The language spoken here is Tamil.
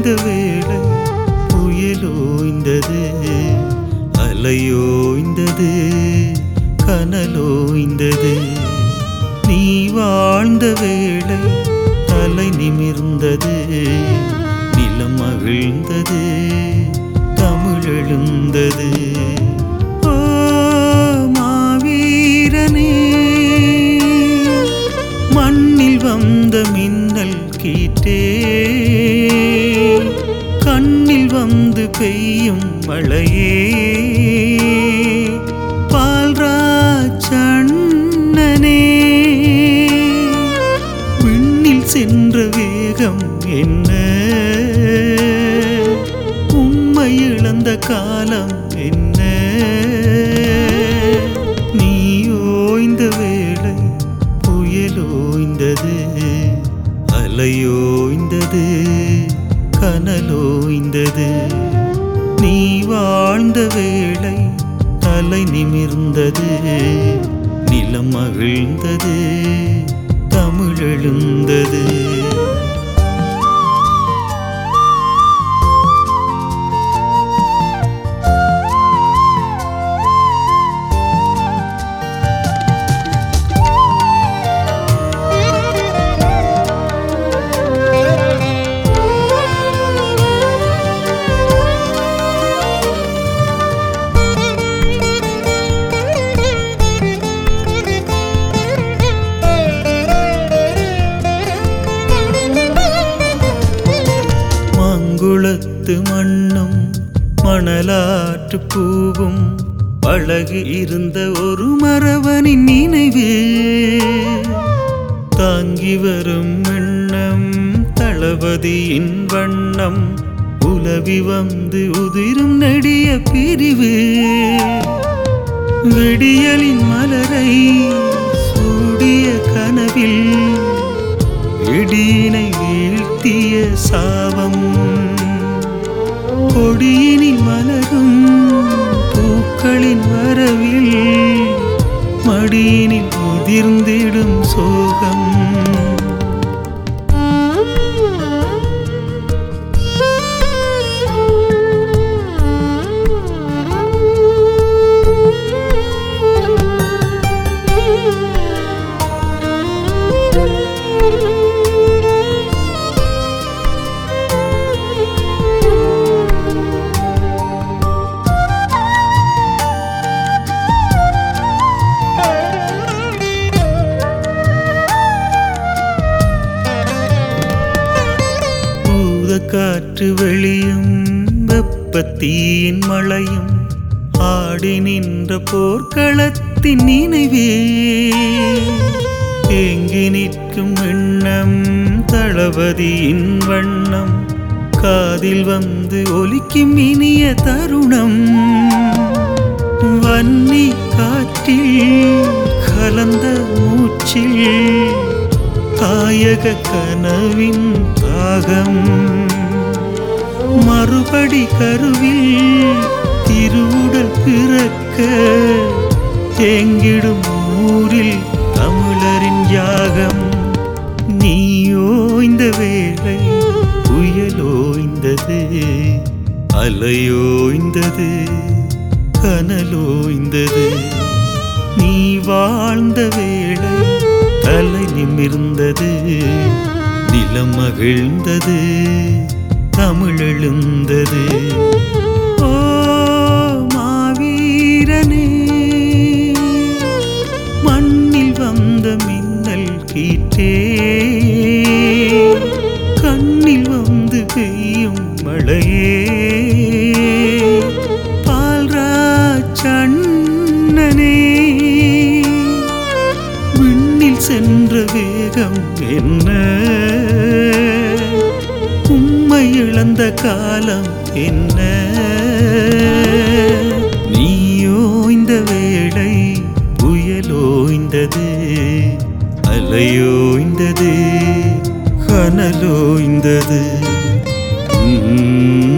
இந்த வேளை புயலோய்ந்தது அலையோய்ந்தது கனலோய்ந்தது நீ வாழ்ந்த வேளை தலை நிமிர்ந்தது நிலம் மகிழ்ந்தது தமிழெழுந்தது வந்து பெய்யும் மழையே. பால்ராச்சண்ணனே விண்ணில் சென்ற வேகம் என்ன? உம்மை இழந்த காலம் என்ன? வேளை தலை நிமிர்ந்தது நிலம் மகிழ்ந்தது தமிழெழுந்தது எழுந்தது மண்ணும் மணலாற்று பூவும் பழகு இருந்த ஒரு மரவனின் நினைவு. தாங்கி வரும் எண்ணம் தளபதியின் வண்ணம் உலவி வந்து உதிரும் நெடிய பிரிவு. விடியலின் மலரை சூடிய கனவில் இடியினை வீழ்த்திய சாபம் கொடியினில் மலரும் பூக்களின் வரவில் மடியினில் உதிர்ந்திடும் சோகம். காற்று வெளியும் வெப்பத்தீயின் மழையும் ஆடி நின்ற போர்க்களத்தின் நினைவே. ஏங்கி நிற்கும் எண்ணம் தளபதியின் வண்ணம் காதில் வந்து ஒலிக்கும் இனிய தருணம். வன்னி காற்றில் கலந்த மூச்சில் தாயக கனவின் தாகம். மறுபடி கருவில் திருவுடல் பிறக்க தேங்கிடும் ஊரில் தமிழரின் யாகம். நீ ஓய்ந்த வேளை புயலோய்ந்தது அலையோய்ந்தது கனலோய்ந்தது நீ வாழ்ந்த வேளை தலை நிமிர்ந்தது நிலம் மகிழ்ந்தது. தமிழெழுந்தது. ஓ மாவீரனே. மண்ணில் வந்த மின்னல் கீற்றே. கண்ணில் வந்து பெய்யும் மழையே. பால்ராச்சண்ணனே விண்ணில் சென்ற வேகம் என்ன? இழந்த காலம் என்ன? நீ ஓய்ந்த வேளை இந்தது கனலோ இந்தது. உம்